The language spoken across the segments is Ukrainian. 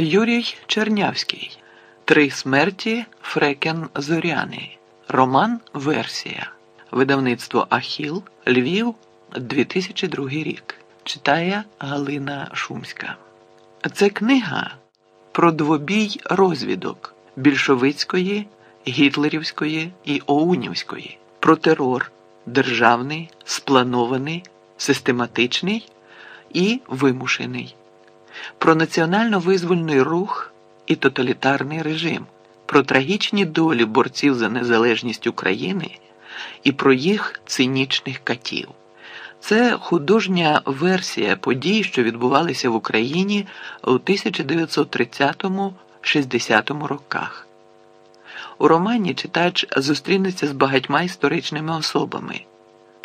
Юрій Чернявський. Три смерті Фрекен Зоряни. Роман Версія. Видавництво Ахіл. Львів. 2002 рік. Читає Галина Шумська. Це книга про двобій розвідок більшовицької, гітлерівської і оунівської, про терор державний, спланований, систематичний і вимушений, про національно-визвольний рух і тоталітарний режим, про трагічні долі борців за незалежність України і про їх цинічних катів. Це художня версія подій, що відбувалися в Україні у 1930-60 роках. У романі читач зустрінеться з багатьма історичними особами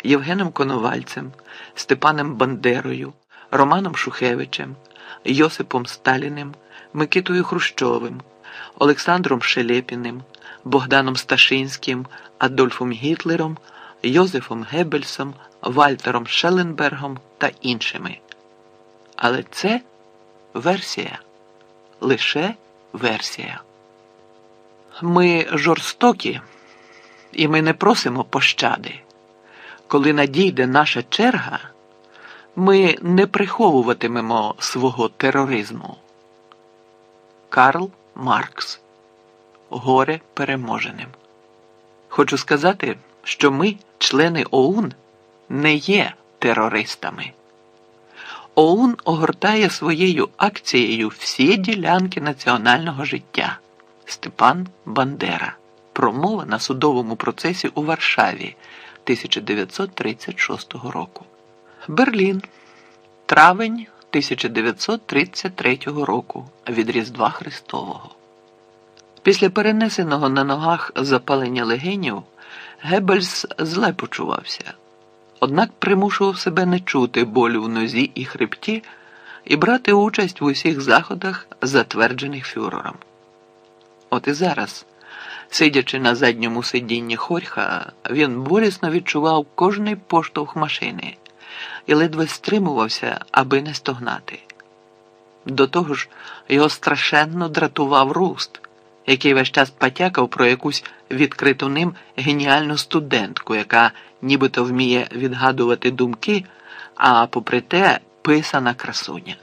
Євгеном Коновальцем, Степаном Бандерою, Романом Шухевичем, Йосипом Сталіним, Микитою Хрущовим, Олександром Шелепіним, Богданом Сташинським, Адольфом Гітлером, Йозефом Геббельсом, Вальтером Шелленбергом та іншими. Але це версія, лише версія. Ми жорстокі, і ми не просимо пощади. Коли надійде наша черга, ми не приховуватимемо свого тероризму. Карл Маркс. Горе переможеним. Хочу сказати, що ми, члени ОУН, не є терористами. ОУН огортає своєю акцією всі ділянки національного життя. Степан Бандера. Промова на судовому процесі у Варшаві 1936 року. Берлін. Травень 1933 року від Різдва Христового. Після перенесеного на ногах запалення легенів Геббельс зле почувався, однак примушував себе не чути болю в нозі і хребті і брати участь в усіх заходах, затверджених фюрером. От і зараз, сидячи на задньому сидінні хорьха, він болісно відчував кожний поштовх машини і ледве стримувався, аби не стогнати. До того ж, його страшенно дратував руст, який весь час потякав про якусь відкриту ним геніальну студентку, яка нібито вміє відгадувати думки, а попри те писана красуня.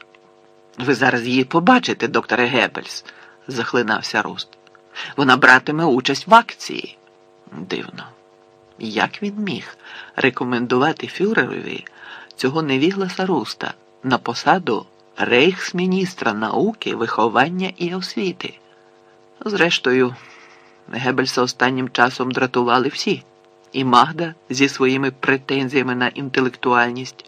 Ви зараз її побачите, докторе Геббельс, захлинався Руст. Вона братиме участь в акції. Дивно. Як він міг рекомендувати фюрерові цього невігласа Руста на посаду рейхсміністра науки, виховання і освіти? Зрештою, Геббельса останнім часом дратували всі, і Магда зі своїми претензіями на інтелектуальність,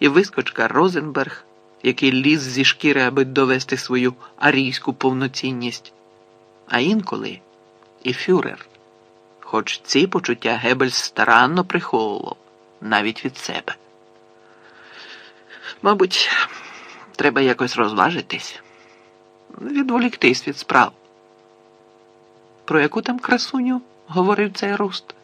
і вискочка Розенберг, який ліз зі шкіри, аби довести свою арійську повноцінність, а інколи і фюрер. Хоч ці почуття Геббельс старанно приховував навіть від себе. Мабуть, треба якось розважитись, відволіктись від справ. Про яку там красуню говорив цей руст?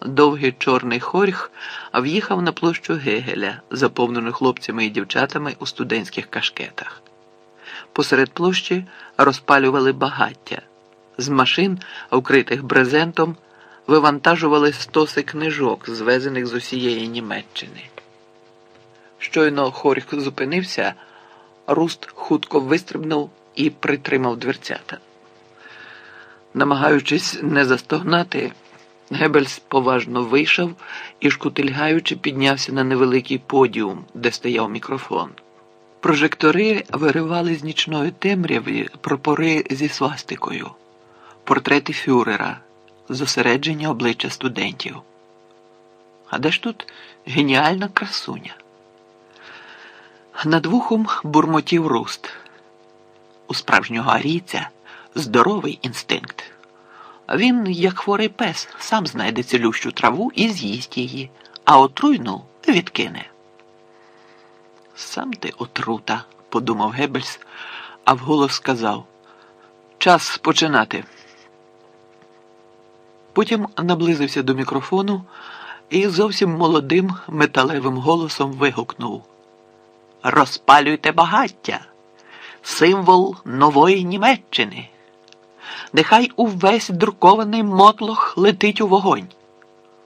Довгий чорний хорьх в'їхав на площу Гегеля, заповнену хлопцями і дівчатами у студентських кашкетах. Посеред площі розпалювали багаття. З машин, вкритих брезентом, вивантажували стоси книжок, звезених з усієї Німеччини. Щойно хорьх зупинився, руст хутко вистрибнув і притримав дверцята. Намагаючись не застогнати, Геббельс поважно вийшов і, шкутильгаючи, піднявся на невеликий подіум, де стояв мікрофон. Прожектори виривали з нічної темряви прапори зі свастикою, портрети фюрера, зосередження обличчя студентів. А де ж тут геніальна красуня? Над вухом бурмотів руст. У справжнього арійця здоровий інстинкт. Він, як хворий пес, сам знайде цілющу траву і з'їсть її, а отруйну відкине. Сам ти отрута, подумав Геббельс, а вголос сказав Час починати. Потім наблизився до мікрофону і зовсім молодим металевим голосом вигукнув Розпалюйте багаття, символ нової Німеччини. Нехай увесь друкований мотлох летить у вогонь.